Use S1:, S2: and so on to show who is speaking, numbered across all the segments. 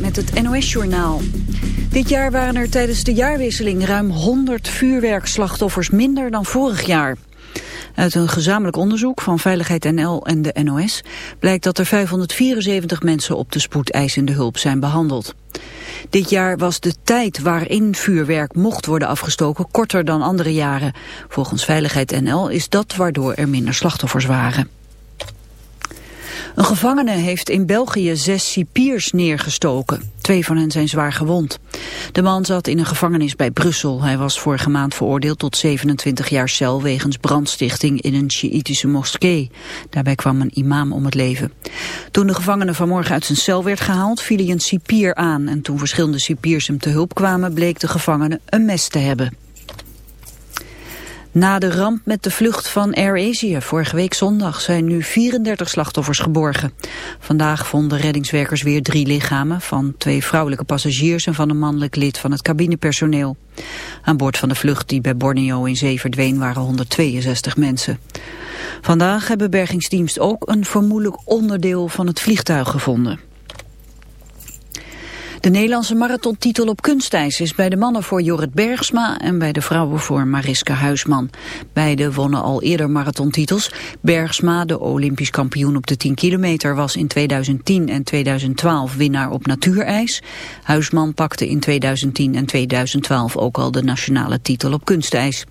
S1: met het NOS-journaal. Dit jaar waren er tijdens de jaarwisseling ruim 100 vuurwerkslachtoffers minder dan vorig jaar. Uit een gezamenlijk onderzoek van Veiligheid NL en de NOS blijkt dat er 574 mensen op de spoedeisende hulp zijn behandeld. Dit jaar was de tijd waarin vuurwerk mocht worden afgestoken korter dan andere jaren. Volgens Veiligheid NL is dat waardoor er minder slachtoffers waren. Een gevangene heeft in België zes cipiers neergestoken. Twee van hen zijn zwaar gewond. De man zat in een gevangenis bij Brussel. Hij was vorige maand veroordeeld tot 27 jaar cel wegens brandstichting in een Sjiïtische moskee. Daarbij kwam een imam om het leven. Toen de gevangene vanmorgen uit zijn cel werd gehaald, viel hij een cipier aan. En toen verschillende cipiers hem te hulp kwamen, bleek de gevangene een mes te hebben. Na de ramp met de vlucht van AirAsia vorige week zondag zijn nu 34 slachtoffers geborgen. Vandaag vonden reddingswerkers weer drie lichamen van twee vrouwelijke passagiers en van een mannelijk lid van het cabinepersoneel. Aan boord van de vlucht die bij Borneo in zee verdween waren 162 mensen. Vandaag hebben bergingsteams ook een vermoedelijk onderdeel van het vliegtuig gevonden. De Nederlandse marathontitel op kunstijs is bij de mannen voor Jorrit Bergsma en bij de vrouwen voor Mariska Huisman. Beide wonnen al eerder marathontitels. Bergsma, de olympisch kampioen op de 10 kilometer, was in 2010 en 2012 winnaar op natuurijs. Huisman pakte in 2010 en 2012 ook al de nationale titel op kunstijs.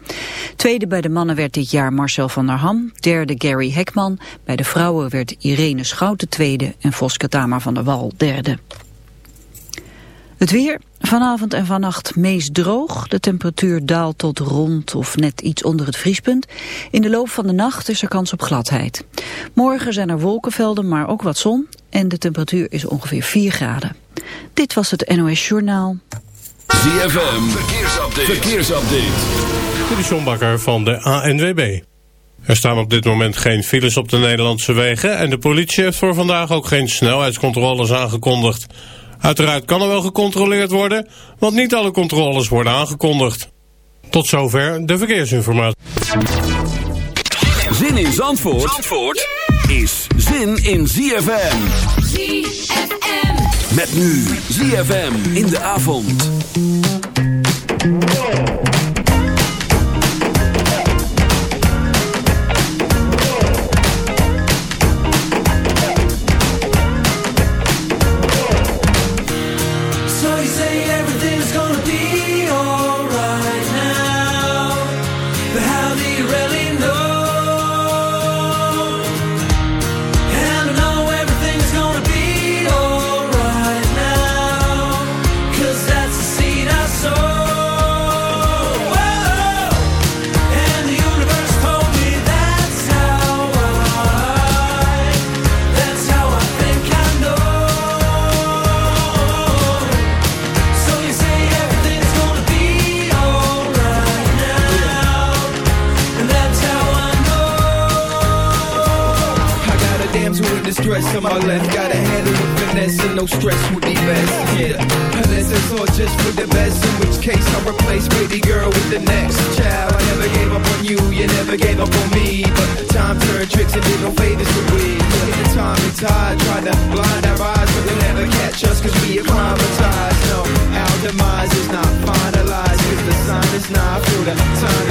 S1: Tweede bij de mannen werd dit jaar Marcel van der Ham, derde Gary Hekman. Bij de vrouwen werd Irene Schouten tweede en Voske Tama van der Wal derde. Het weer, vanavond en vannacht meest droog. De temperatuur daalt tot rond of net iets onder het vriespunt. In de loop van de nacht is er kans op gladheid. Morgen zijn er wolkenvelden, maar ook wat zon. En de temperatuur is ongeveer 4 graden. Dit was het NOS Journaal.
S2: ZFM, verkeersupdate. verkeersupdate.
S3: Dit is John Bakker van de ANWB. Er staan op dit moment geen files op de Nederlandse wegen... en de politie heeft voor vandaag ook geen snelheidscontroles aangekondigd. Uiteraard kan er wel gecontroleerd worden, want niet alle controles worden aangekondigd. Tot zover de verkeersinformatie.
S2: Zin in Zandvoort, Zandvoort is zin in ZFM. ZFM. Met nu ZFM in de avond.
S4: now I feel that time.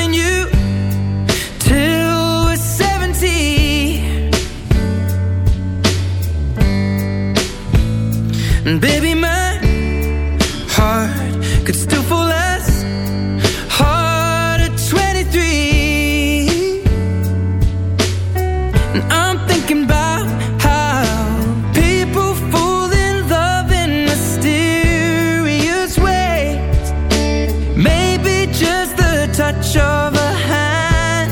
S5: And baby, my heart could still fall hard at 23. And I'm how people fall in love in mysterious ways. Maybe just the touch of a hand.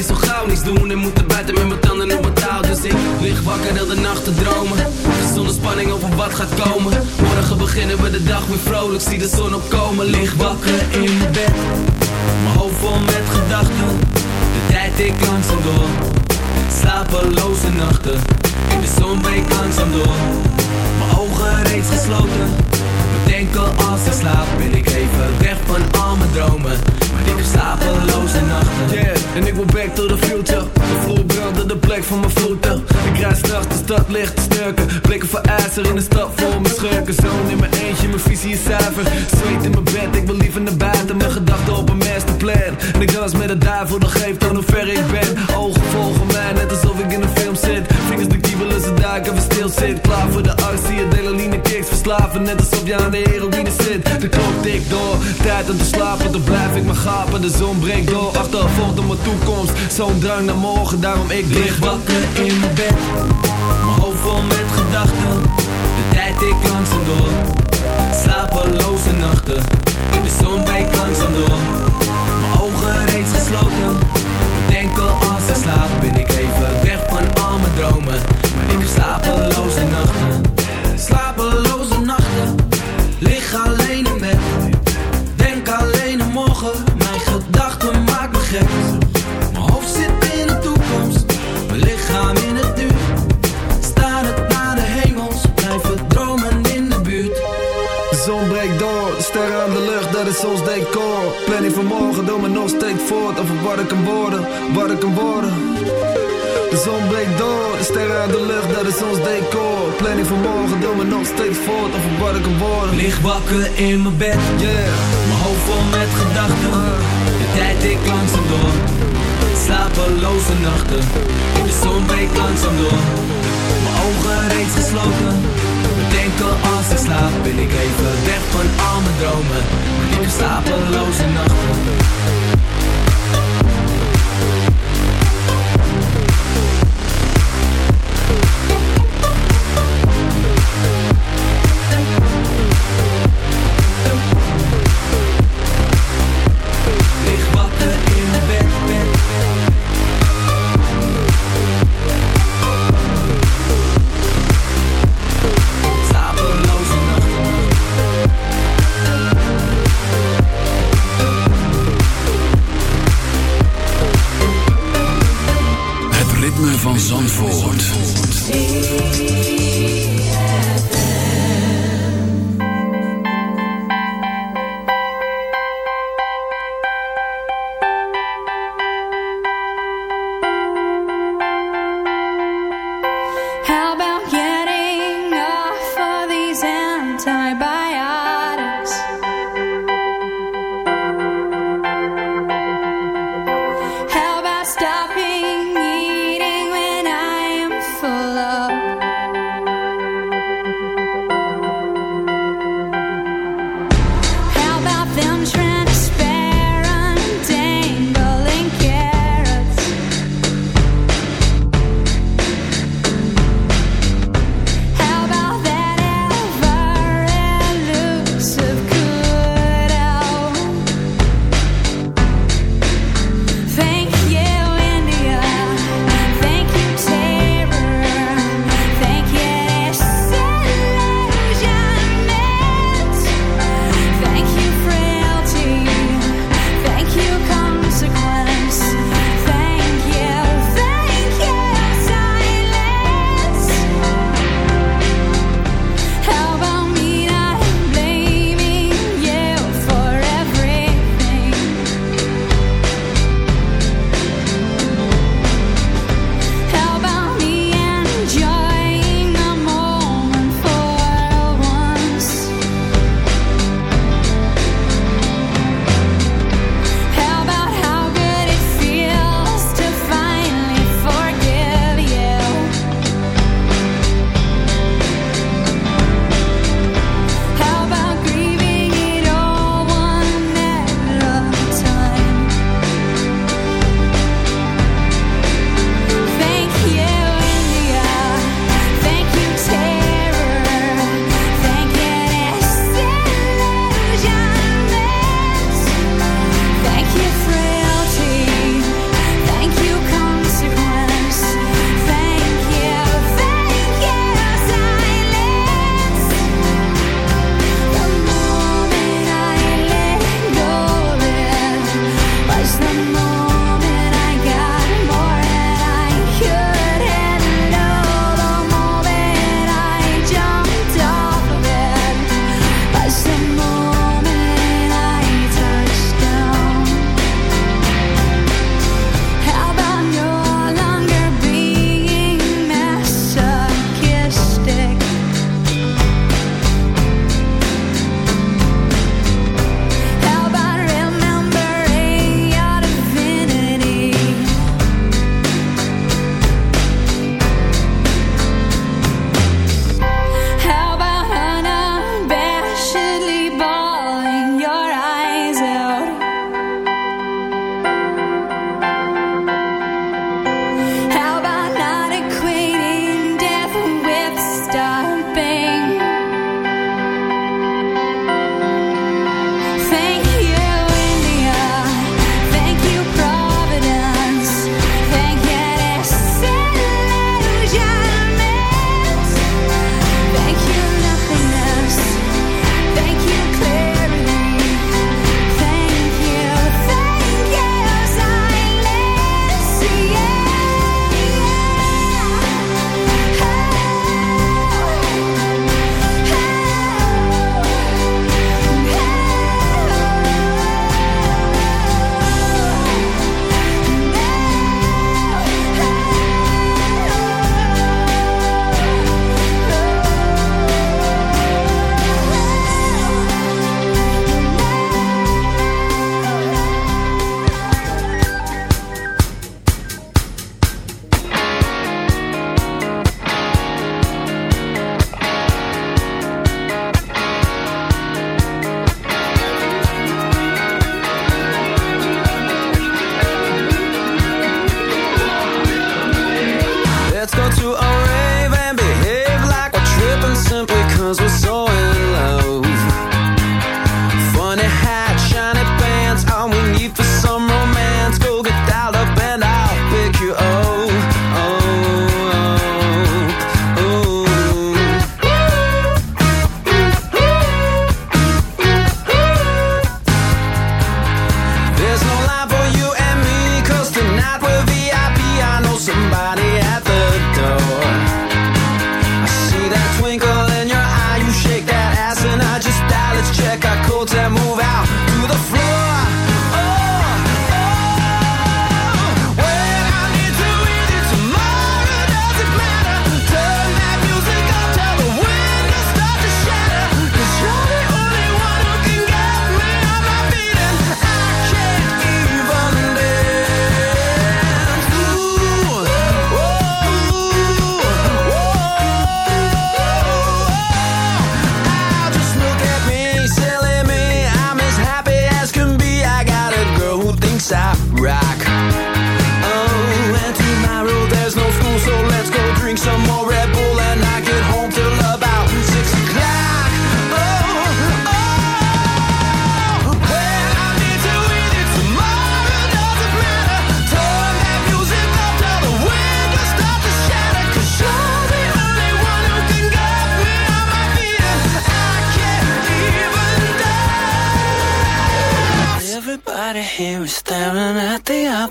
S6: niet zo gauw niets doen En moeten buiten met mijn tanden op mijn touw Dus ik lig wakker heel de nacht te dromen. Zonder spanning over wat gaat komen. Morgen beginnen we de dag weer vrolijk Zie de zon opkomen, lig wakker in bed Mijn hoofd vol met gedachten. De tijd ik langzaam door. Slapeloze nachten In de zon breekt langzaam door. Mijn ogen reeds gesloten Bedenken als ik slaap Ben ik even weg van al mijn dromen. Maar ik heb slapeloze nachten.
S7: Yeah, en ik wil back to the future. De vloer brandde de plek van mijn voeten. Ik rijd straks de stad licht te snurken. Blikken voor ijzer in de stad vol mijn schurken. Zoon in mijn eentje, mijn visie is zuiver. Zweet in mijn bed, ik wil liever naar buiten. Mijn gedachten op een masterplan. En ik dans met de duivel, dat geeft aan hoe ver ik ben. Ogen volgen mij, net alsof ik in een film zit. Vingers de ze duiken, we stil zit. Klaar voor de actie, adrenaline kicks. Verslaven, net alsof je aan de heroïne zit. De klok tikt door, tijd om te slapen. Dan blijf ik maar gapen, de zon breekt door. Achtervolgt op mijn toekomst, zo'n drang naar morgen Daarom ik
S6: Lig wakker in mijn bed. Mijn hoofd vol met gedachten. De tijd ik langzaam door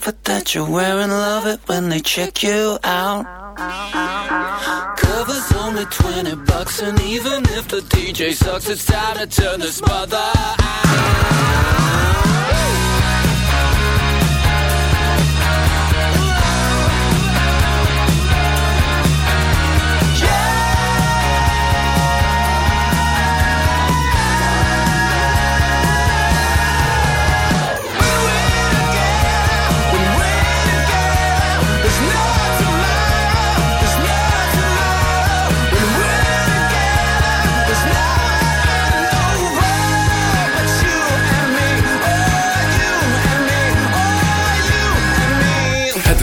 S8: outfit that you're wearing, love it when they check you out. Cover's only 20 bucks, and even if the DJ sucks, it's time to turn the mother out.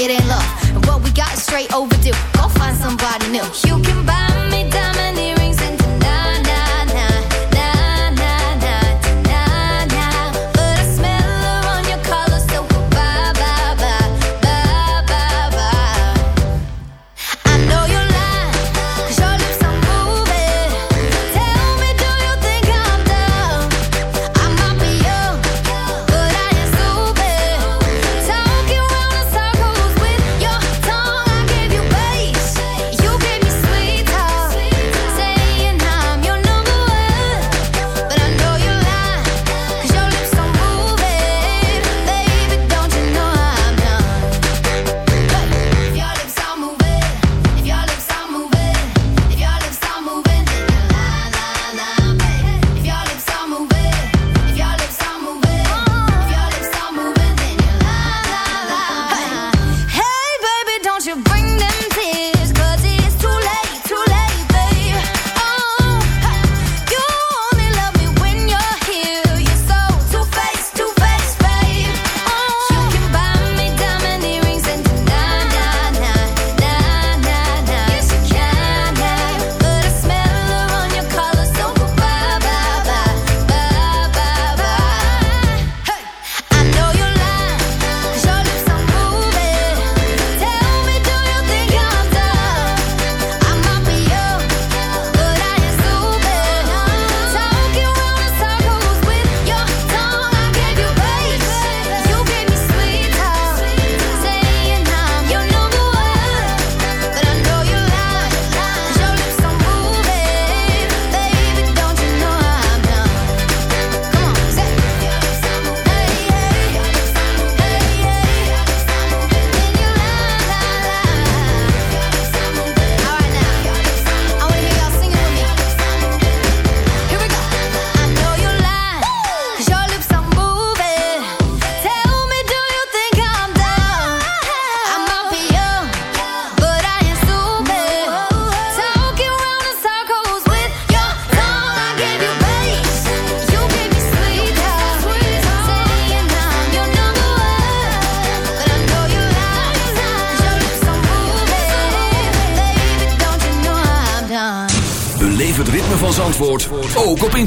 S9: it ain't love. And what we got is straight overdue. Go find somebody new. You can buy me.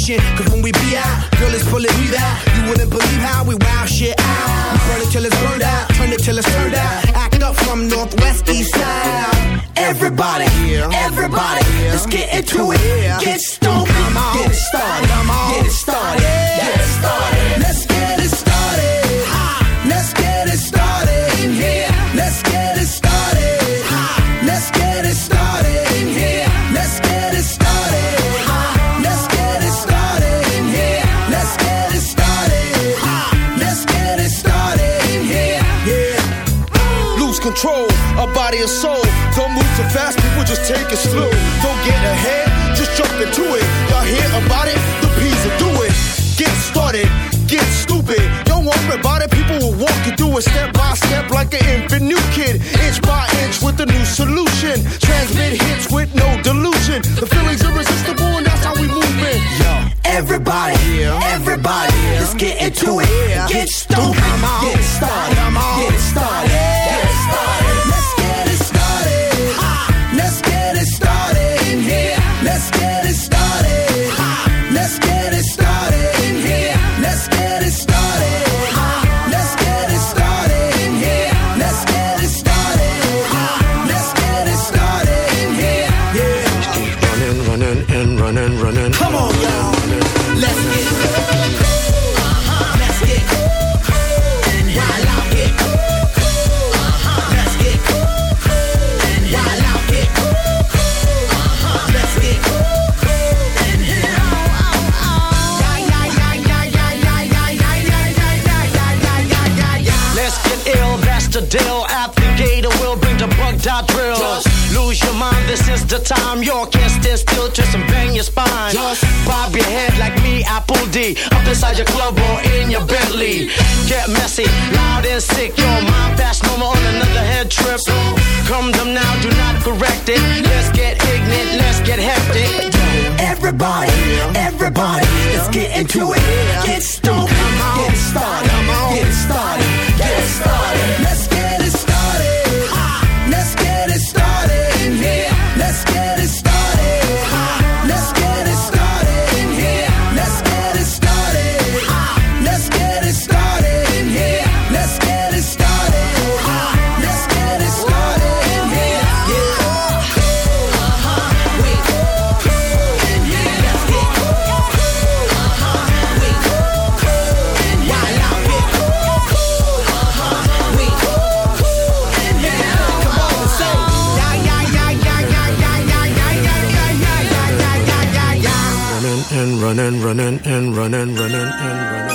S10: session. Cause when we be out, girl, it's pulling me out. You wouldn't believe how we wow shit out. We burn it till it's burned out, turn it till it's turned out. Act up from Northwest East Side. Everybody, everybody, let's get into it. Get
S11: into it. Get
S12: running, running, and running.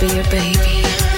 S13: Be
S5: your baby.